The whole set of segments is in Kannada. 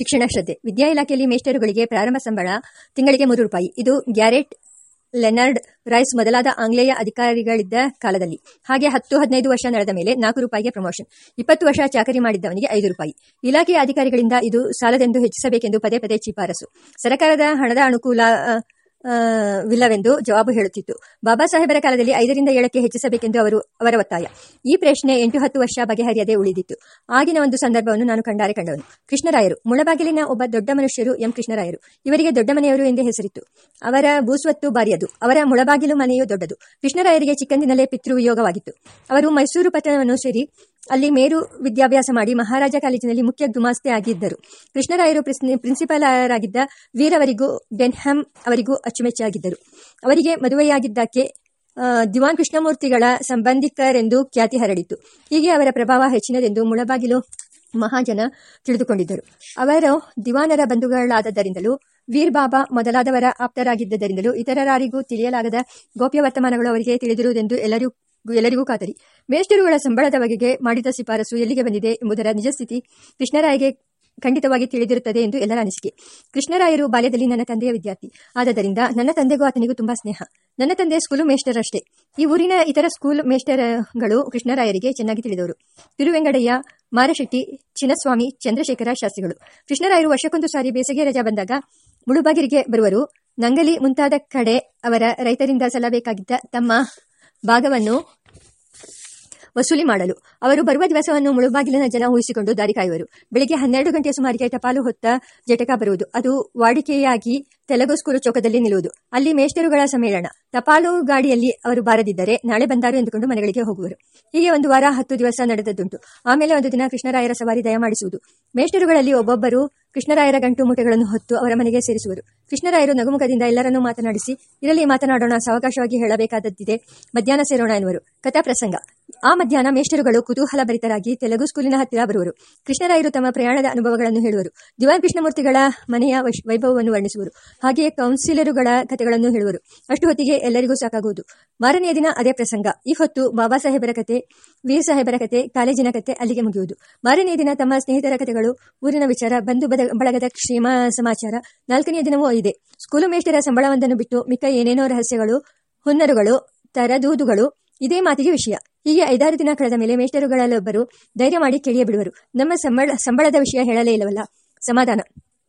ಶಿಕ್ಷಣ ಶ್ರದ್ಧೆ. ವಿದ್ಯಾ ಇಲಾಖೆಯಲ್ಲಿ ಮೇಷ್ಟರುಗಳಿಗೆ ಪ್ರಾರಂಭ ಸಂಬಳ ತಿಂಗಳಿಗೆ ಮೂರು ರೂಪಾಯಿ. ಇದು ಗ್ಯಾರೆಟ್ ಲೆನರ್ಡ್ ರೈಸ್ ಮೊದಲಾದ ಆಂಗ್ಲೇಯ ಅಧಿಕಾರಿಗಳಿದ್ದ ಕಾಲದಲ್ಲಿ. ಹಾಗೆ ಹತ್ತು, ಹದಿನೈದು ವರ್ಷ ನಡೆದ ಮೇಲೆ ನಾಲ್ಕು ರೂಪಾಯಿಗೆ ಪ್ರಮೋಷನ್. ಇಪ್ಪತ್ತು ವರ್ಷ ಚಾಕರಿ ಮಾಡಿದ್ದವನಿಗೆ ಐದು ರೂಪಾಯಿ. ಇಲಾಖೆಯ ಅಧಿಕಾರಿಗಳಿಂದ ಇದು ಸಾಲದೆಂದು ಹೆಚ್ಚಿಸಬೇಕೆಂದು ಪದೇ ಪದೇ ಶಿಫಾರಸು. ಸರ್ಕಾರದ ಹಣದ ಅನುಕೂಲ ವಿಲ್ಲವೆಂದು ಜವಾಬು ಹೇಳುತ್ತಿತ್ತು. ಬಾಬಾ ಸಾಹೇಬರ ಕಾಲದಲ್ಲಿ ಐದರಿಂದ ಏಳಕ್ಕೆ ಹೆಚ್ಚಿಸಬೇಕೆಂದು ಅವರು, ಅವರ ಒತ್ತಾಯ. ಈ ಪ್ರಶ್ನೆ ಎಂಟು ಹತ್ತು ವರ್ಷ ಬಗೆಹರಿಯದೇ ಉಳಿದಿತ್ತು. ಆಗಿನ ಒಂದು ಸಂದರ್ಭವನ್ನು ನಾನು ಕಂಡಾರೆ ಕಂಡವನು. ಕೃಷ್ಣರಾಯರು. ಮುಳಬಾಗಿಲಿನ ಒಬ್ಬ ದೊಡ್ಡ ಮನುಷ್ಯರು ಎಂ. ಕೃಷ್ಣರಾಯರು. ಇವರಿಗೆ ದೊಡ್ಡ ಮನೆಯವರು ಎಂದೇ ಹೆಸರಿತ್ತು. ಅವರ ಭೂಸ್ವತ್ತು ಬಾರಿಯದು. ಅವರ ಮುಳಬಾಗಿಲು ಮನೆಯು ದೊಡ್ಡದು. ಕೃಷ್ಣರಾಯರಿಗೆ ಚಿಕ್ಕಂದಿನಲ್ಲೇ ಪಿತೃವಿಯೋಗವಾಗಿತ್ತು. ಅವರು ಮೈಸೂರು ಪಟ್ಟಣವನ್ನು ಸೇರಿ ಅಲ್ಲಿ ಮೇರು ವಿದ್ಯಾಭ್ಯಾಸ ಮಾಡಿ ಮಹಾರಾಜ ಕಾಲೇಜಿನಲ್ಲಿ ಮುಖ್ಯ ಗುಮಾಸ್ತೆ ಆಗಿದ್ದರು. ಕೃಷ್ಣರಾಯರು ಪ್ರಿನ್ಸಿ- ಪ್ರಿನ್ಸಿಪಾಲರಾಗಿದ್ದ ವೀರವರಿಗೂ ಡೆನ್ಹಮ್ ಅವರಿಗೂ ಅಚ್ಚುಮೆಚ್ಚಾಗಿದ್ದರು. ಅವರಿಗೆ ಮದುವೆಯಾಗಿದ್ದಕ್ಕೆ ದಿವಾನ್ ಕೃಷ್ಣಮೂರ್ತಿಗಳ ಸಂಬಂಧಿಕರೆಂದು ಖ್ಯಾತಿ ಹರಡಿತು. ಹೀಗೆ ಅವರ ಪ್ರಭಾವ ಹೆಚ್ಚಿನದೆಂದು ಮುಳಬಾಗಿಲು ಮಹಾಜನ ತಿಳಿದುಕೊಂಡಿದ್ದರು. ಅವರು ದಿವಾನರ ಬಂಧುಗಳಾದದ್ದರಿಂದಲೂ, ವೀರ್ ಬಾಬಾ ಮೊದಲಾದವರ ಆಪ್ತರಾಗಿದ್ದರಿಂದಲೂ ಇತರರಾರಿಗೂ ತಿಳಿಯಲಾಗದ ಗೋಪ್ಯ ವರ್ತಮಾನಗಳು ಅವರಿಗೆ ತಿಳಿದಿರುವುದೆಂದು ಎಲ್ಲರಿಗೂ ಎಲ್ಲರಿಗೂ ಖಾತರಿ ಮೇಷ್ಟರುಗಳ ಸಂಬಳದ ಬಗೆಗೆ ಮಾಡಿದ ಶಿಫಾರಸು ಎಲ್ಲಿಗೆ ಬಂದಿದೆ ಎಂಬುದರ ನಿಜಸ್ಥಿತಿ ಕೃಷ್ಣರಾಯಗೆ ಖಂಡಿತವಾಗಿ ತಿಳಿದಿರುತ್ತದೆ ಎಂದು ಎಲ್ಲರ ಅನಿಸಿಕೆ. ಕೃಷ್ಣರಾಯರು ಬಾಲ್ಯದಲ್ಲಿ ನನ್ನ ತಂದೆಯ ವಿದ್ಯಾರ್ಥಿ. ಆದ್ದರಿಂದ ನನ್ನ ತಂದೆಗೂ ಆತನಿಗೂ ತುಂಬಾ ಸ್ನೇಹ. ನನ್ನ ತಂದೆ ಸ್ಕೂಲು ಮೇಸ್ಟರ್ ಅಷ್ಟೇ ಈ ಊರಿನ ಇತರ ಸ್ಕೂಲ್ ಮೇಸ್ಟರ್ಗಳು ಕೃಷ್ಣರಾಯರಿಗೆ ಚೆನ್ನಾಗಿ ತಿಳಿದವರು. ತಿರುವೆಂಗಡಯ್ಯ, ಮಾರಶೆಟ್ಟಿ, ಚಿನ್ನಸ್ವಾಮಿ, ಚಂದ್ರಶೇಖರ ಶಾಸ್ತ್ರಿಗಳು. ಕೃಷ್ಣರಾಯರು ವರ್ಷಕ್ಕೊಂದು ಸಾರಿ ಬೇಸಿಗೆ ರಜಾ ಬಂದಾಗ ಮುಳುಬಾಗಿರಿಗೆ ಬರುವರು. ನಂಗಲಿ ಮುಂತಾದ ಕಡೆ ಅವರ ರೈತರಿಂದ ಸಲ್ಲಬೇಕಾಗಿದ್ದ ತಮ್ಮ ಭಾಗವನ್ನು ವಸೂಲಿ ಮಾಡಲು. ಅವರು ಬರುವ ದಿವಸವನ್ನು ಮುಳುಬಾಗಿಲಿನ ಜನ ಊಹಿಸಿಕೊಂಡು ದಾರಿ ಕಾಯುವರು. ಬೆಳಿಗ್ಗೆ ಹನ್ನೆರಡು ಗಂಟೆಯ ಸುಮಾರಿಗೆ ಟಪಾಲು ಹೊತ್ತ ಜಟಕ ಬರುವುದು. ಅದು ವಾಡಿಕೆಯಾಗಿ ತೆಲಗು ಚೌಕದಲ್ಲಿ ನಿಲ್ಲುವುದು. ಅಲ್ಲಿ ಮೇಷ್ಟರುಗಳ ಸಮ್ಮೇಳನ. ಟಪಾಲು ಗಾಡಿಯಲ್ಲಿ ಅವರು ಬಾರದಿದ್ದರೆ ನಾಳೆ ಬಂದಾರು ಎಂದುಕೊಂಡು ಮನೆಗಳಿಗೆ ಹೋಗುವರು. ಹೀಗೆ ಒಂದು ವಾರ ಹತ್ತು ದಿವಸ ನಡೆದದ್ದುಂಟು. ಆಮೇಲೆ ಒಂದು ದಿನ ಕೃಷ್ಣರಾಯರ ಸವಾರಿ ದಯಮಾಡಿಸುವುದು. ಮೇಷ್ಟರುಗಳಲ್ಲಿ ಒಬ್ಬೊಬ್ಬರು ಕೃಷ್ಣರಾಯರ ಗಂಟು ಮೂಟೆಗಳನ್ನು ಹೊತ್ತು ಅವರ ಮನೆಗೆ ಸೇರಿಸುವರು. ಕೃಷ್ಣರಾಯರು ನಗುಮುಖದಿಂದ ಎಲ್ಲರನ್ನೂ ಮಾತನಾಡಿಸಿ, ಇರಲಿ ಮಾತನಾಡೋಣ, ಸಾವಕಾಶವಾಗಿ ಹೇಳಬೇಕಾದದ್ದಿದೆ. ಮಧ್ಯಾಹ್ನ ಸೇರೋಣ ಎನ್ನುವರು. ಕಥಾ ಪ್ರಸಂಗ ಆ ಮಧ್ಯಾಹ್ನ ಮೇಷ್ಟರುಗಳು ಕುತೂಹಲ ಭರಿತರಾಗಿ ತೆಲುಗು ಸ್ಕೂಲಿನ ಹತ್ತಿರ ಬರುವರು. ಕೃಷ್ಣರಾಯರು ತಮ್ಮ ಪ್ರಯಾಣದ ಅನುಭವಗಳನ್ನು ಹೇಳುವರು. ದಿವಾನ್ ಕೃಷ್ಣಮೂರ್ತಿಗಳ ಮನೆಯ ವೈಭವವನ್ನು ವರ್ಣಿಸುವರು. ಹಾಗೆಯೇ ಕೌನ್ಸಿಲರುಗಳ ಕಥೆಗಳನ್ನು ಹೇಳುವರು. ಅಷ್ಟು ಹೊತ್ತಿಗೆ ಎಲ್ಲರಿಗೂ ಸಾಕಾಗುವುದು. ಮಾರನೆಯ ದಿನ ಅದೇ ಪ್ರಸಂಗ. ಈ ಹೊತ್ತು ಬಾಬಾ ಸಾಹೇಬರ ಕತೆ, ವೀರ ಸಾಹೇಬರ ಕತೆ, ಕಾಲೇಜಿನ ಕತೆ ಅಲ್ಲಿಗೆ ಮುಗಿಯುವುದು. ಮಾರನೆಯ ದಿನ ತಮ್ಮ ಸ್ನೇಹಿತರ ಕಥೆಗಳು, ಊರಿನ ವಿಚಾರ, ಬಂಧು ಬಳಗದ ಕ್ಷೇಮ ಸಮಾಚಾರ ನಾಲ್ಕನೆಯ ದಿನವೂ ಇದೆ ಸ್ಕೂಲು ಮೇಷ್ಟರ ಸಂಬಳವೊಂದನ್ನು ಬಿಟ್ಟು ಮಿಕ್ಕ ಏನೇನೋ ರಹಸ್ಯಗಳು, ಹುನ್ನರುಗಳು, ತರದೂದುಗಳು ಇದೇ ಮಾತಿಗೆ ವಿಷಯ. ಹೀಗೆ ಐದಾರು ದಿನ ಕಳೆದ ಮೇಲೆ ಮೇಷ್ಟರುಗಳಲ್ಲೊಬ್ಬರು ಧೈರ್ಯ ಮಾಡಿ ಕೇಳಿಯೇ ಬಿಡುವರು. ನಮ್ಮ ಸಂಬಳ, ಸಂಬಳದ ವಿಷಯ ಹೇಳಲೇ ಇಲ್ಲವಲ್ಲ? ಸಮಾಧಾನ.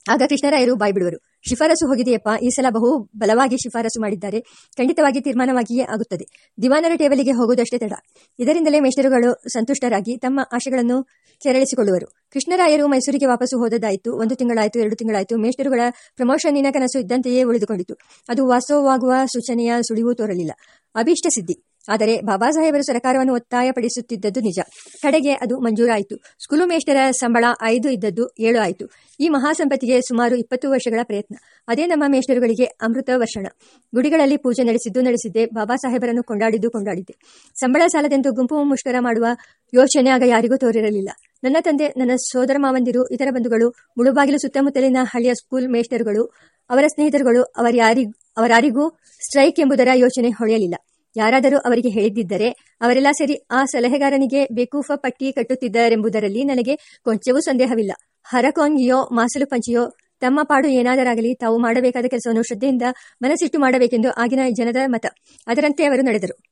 ಆಗ ಕೃಷ್ಣರಾಯರು ಬಾಯ್ ಬಿಡುವರು ಶಿಫಾರಸು ಹೋಗಿದೆಯಪ್ಪ. ಈ ಸಲ ಬಹು ಬಲವಾಗಿ ಶಿಫಾರಸು ಮಾಡಿದ್ದಾರೆ. ಖಂಡಿತವಾಗಿ ತೀರ್ಮಾನವಾಗಿಯೇ ಆಗುತ್ತದೆ. ದಿವಾನರ ಟೇಬಲಿಗೆ ಹೋಗುವುದಷ್ಟೇ ತಡ. ಇದರಿಂದಲೇ ಮೇಷ್ಟರುಗಳು ಸಂತುಷ್ಟರಾಗಿ ತಮ್ಮ ಆಶೆಗಳನ್ನು ಕೆರಳಿಸಿಕೊಳ್ಳುವರು. ಕೃಷ್ಣರಾಯರು ಮೈಸೂರಿಗೆ ವಾಪಸ್ಸು ಹೋದದಾಯಿತು ಒಂದು ತಿಂಗಳಾಯಿತು, ಎರಡು ತಿಂಗಳಾಯಿತು. ಮೇಷ್ಟರುಗಳ ಪ್ರಮೋಷನ್ನಿನ ಕನಸು ಇದ್ದಂತೆಯೇ ಉಳಿದುಕೊಂಡಿತು. ಅದು ವಾಸ್ತವವಾಗುವ ಸೂಚನೆಯ ಸುಳಿವು ತೋರಲಿಲ್ಲ. ಅಭೀಷ್ಟ ಸಿದ್ಧಿ. ಆದರೆ ಬಾಬಾ ಸಾಹೇಬರು ಸರ್ಕಾರವನ್ನು ಒತ್ತಾಯಪಡಿಸುತ್ತಿದ್ದದ್ದು ನಿಜ. ಕಡೆಗೆ ಅದು ಮಂಜೂರಾಯಿತು. ಸ್ಕೂಲು ಮೇಷ್ಟರ ಸಂಬಳ ಐದು ಇದ್ದದ್ದು ಏಳು ಆಯಿತು. ಈ ಮಹಾಸಂಪತ್ತಿಗೆ ಸುಮಾರು ಇಪ್ಪತ್ತು ವರ್ಷಗಳ ಪ್ರಯತ್ನ. ಅದೇ ನಮ್ಮ ಮೇಷ್ಟರುಗಳಿಗೆ ಅಮೃತ ವರ್ಷಣ. ಗುಡಿಗಳಲ್ಲಿ ಪೂಜೆ ನಡೆಸಿದ್ದು ನಡೆಸಿದ್ದೆ ಬಾಬಾ ಸಾಹೇಬರನ್ನು ಕೊಂಡಾಡಿದ್ದು ಕೊಂಡಾಡಿದ್ದೆ. ಸಂಬಳ ಸಾಲದೆಂದು ಗುಂಪು ಮುಷ್ಕರ ಮಾಡುವ ಯೋಚನೆ ಆಗ ಯಾರಿಗೂ ತೋರಿರಲಿಲ್ಲ. ನನ್ನ ತಂದೆ, ನನ್ನ ಸೋದರ ಮಾವಂದಿರು, ಇತರ ಬಂಧುಗಳು, ಮುಳುಬಾಗಿಲು ಸುತ್ತಮುತ್ತಲಿನ ಹಳ್ಳಿಯ ಸ್ಕೂಲ್ ಮೇಷ್ಟರುಗಳು, ಅವರ ಸ್ನೇಹಿತರುಗಳು ಅವರ್ಯಾರಿ ಅವರಾರಿಗೂ ಸ್ಟ್ರೈಕ್ ಎಂಬುದರ ಯೋಚನೆ ಹೊಳೆಯಲಿಲ್ಲ. ಯಾರಾದರೂ ಅವರಿಗೆ ಹೇಳಿದ್ದರೆ ಅವರೆಲ್ಲ ಸರಿ ಆ ಸಲಹೆಗಾರನಿಗೆ ಬೇಕೂಫ ಪಟ್ಟಿ ಕಟ್ಟುತ್ತಿದ್ದಾರೆಂಬುದರಲ್ಲಿ ನನಗೆ ಕೊಂಚವೂ ಸಂದೇಹವಿಲ್ಲ. ಹರಕೊಂಗಿಯೋ, ಮಾಸಲು ಪಂಚಿಯೋ, ತಮ್ಮ ಪಾಡು ಏನಾದರಾಗಲಿ ತಾವು ಮಾಡಬೇಕಾದ ಕೆಲಸವನ್ನು ಶ್ರದ್ಧೆಯಿಂದ ಮನಸ್ಸಿಟ್ಟು ಮಾಡಬೇಕೆಂದು ಆಗಿನ ಜನದ ಮತ. ಅದರಂತೆ ಅವರು ನಡೆದರು.